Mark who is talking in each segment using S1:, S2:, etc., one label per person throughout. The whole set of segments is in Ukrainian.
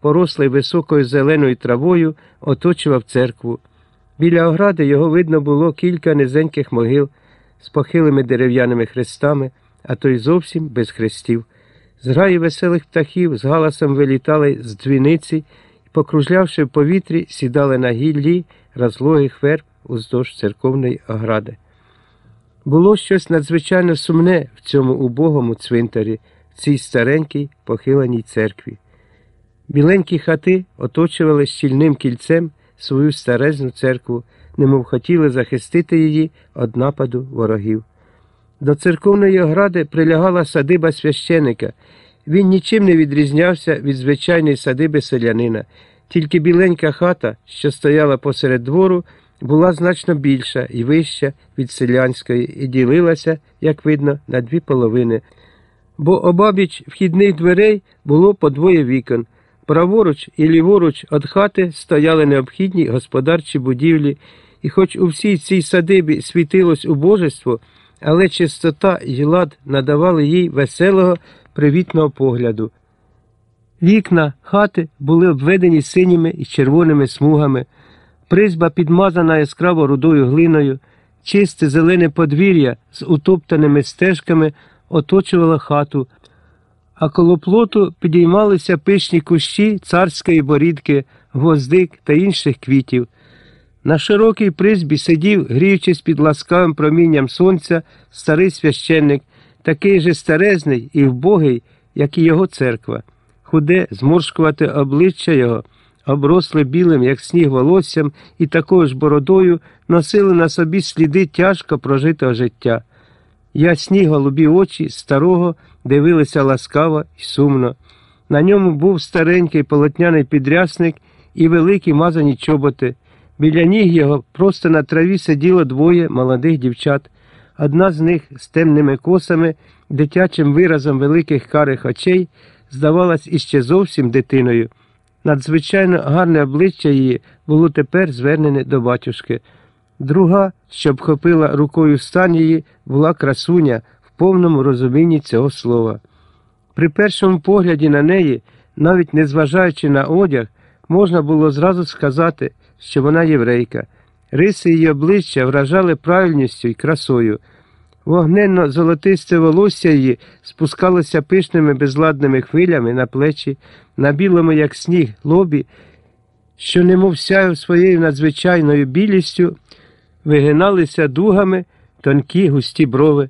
S1: порослий високою зеленою травою, оточував церкву. Біля огради його видно було кілька низеньких могил з похилими дерев'яними хрестами, а то й зовсім без хрестів. Зграї веселих птахів з галасом вилітали з дзвіниці і, покружлявши в повітрі, сідали на гіллі розлогих верб уздовж церковної огради. Було щось надзвичайно сумне в цьому убогому цвинтарі, в цій старенькій похиленій церкві. Біленькі хати оточували щільним кільцем свою старезну церкву, немов хотіли захистити її від нападу ворогів. До церковної огради прилягала садиба священика. Він нічим не відрізнявся від звичайної садиби селянина, тільки біленька хата, що стояла посеред двору, була значно більша і вища від селянської і ділилася, як видно, на дві половини. Бо обабіч вхідних дверей було по двоє вікон. Праворуч і ліворуч від хати стояли необхідні господарчі будівлі, і хоч у всій цій садибі світилось убожество, але чистота і лад надавали їй веселого, привітного погляду. Вікна хати були обведені синіми і червоними смугами, призба підмазана яскраво рудою глиною, чисте зелене подвір'я з утоптаними стежками оточувало хату, а коло плоту підіймалися пишні кущі царської борідки, гвоздик та інших квітів. На широкій призбі сидів, гріючись під ласкавим промінням сонця, старий священник, такий же старезний і вбогий, як і його церква. Худе, зморшкувате обличчя його, обросле білим, як сніг волоссям, і такою ж бородою носили на собі сліди тяжко прожитого життя. Ясні голубі очі старого дивилися ласкаво і сумно. На ньому був старенький полотняний підрясник і великі мазані чоботи. Біля ніг його просто на траві сиділо двоє молодих дівчат. Одна з них з темними косами, дитячим виразом великих карих очей, здавалась іще зовсім дитиною. Надзвичайно гарне обличчя її було тепер звернене до батюшки. Друга, що обхопила рукою стан її, була красуня в повному розумінні цього слова. При першому погляді на неї, навіть незважаючи на одяг, можна було зразу сказати, що вона єврейка. Риси її обличчя вражали правильністю і красою. Вогненно золотисте волосся її спускалося пишними безладними хвилями на плечі, на білому, як сніг, лобі, що, немов сяяв своєю надзвичайною білістю, вигиналися дугами тонкі густі брови.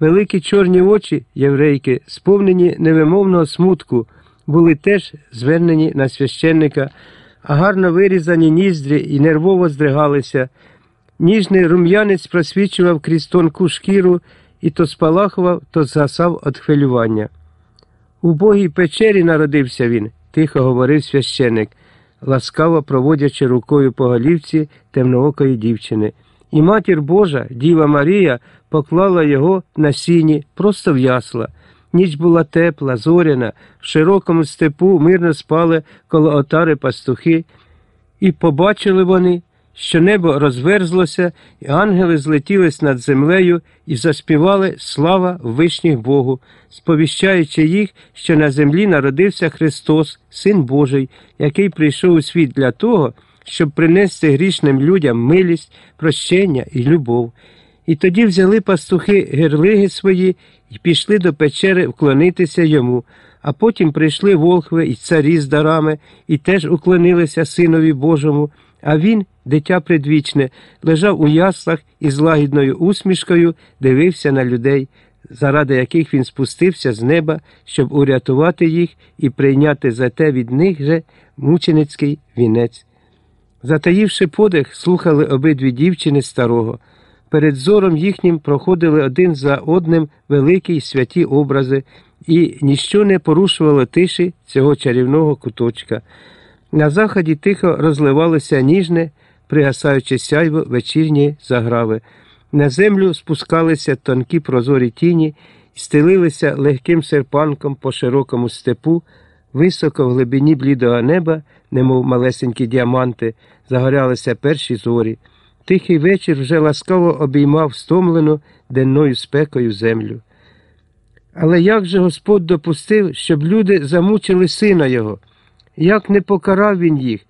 S1: Великі чорні очі єврейки, сповнені невимовного смутку, були теж звернені на священника, а гарно вирізані ніздрі і нервово здригалися. Ніжний рум'янець просвічував крізь тонку шкіру і то спалахував, то згасав від хвилювання. У богій печері народився він, тихо говорив священик, ласкаво проводячи рукою по голівці темноокої дівчини. І матір Божа, Діва Марія, поклала його на сіні просто в ясла. Ніч була тепла, зоряна, в широкому степу мирно спали коло отари пастухи, і побачили вони, що небо розверзлося, і ангели злетілись над землею і заспівали слава вишніх Богу, сповіщаючи їх, що на землі народився Христос, Син Божий, який прийшов у світ для того, щоб принести грішним людям милість, прощення і любов. І тоді взяли пастухи герлиги свої і пішли до печери вклонитися йому, а потім прийшли волхви і царі з дарами, і теж уклонилися Синові Божому. А він, дитя предвічне, лежав у яслах і з лагідною усмішкою дивився на людей, заради яких він спустився з неба, щоб урятувати їх і прийняти за те від них же мученицький вінець. Затаївши подих, слухали обидві дівчини старого. Перед зором їхнім проходили один за одним великі й святі образи, і ніщо не порушувало тиші цього чарівного куточка. На заході тихо розливалося ніжне, пригасаючи сяйво вечірні заграви. На землю спускалися тонкі прозорі тіні стелилися легким серпанком по широкому степу, високо в глибині блідого неба, немов малесенькі діаманти, загорялися перші зорі. Тихий вечір вже ласкаво обіймав стомлену денною спекою землю. Але як же Господь допустив, щоб люди замучили сина його? Як не покарав він їх,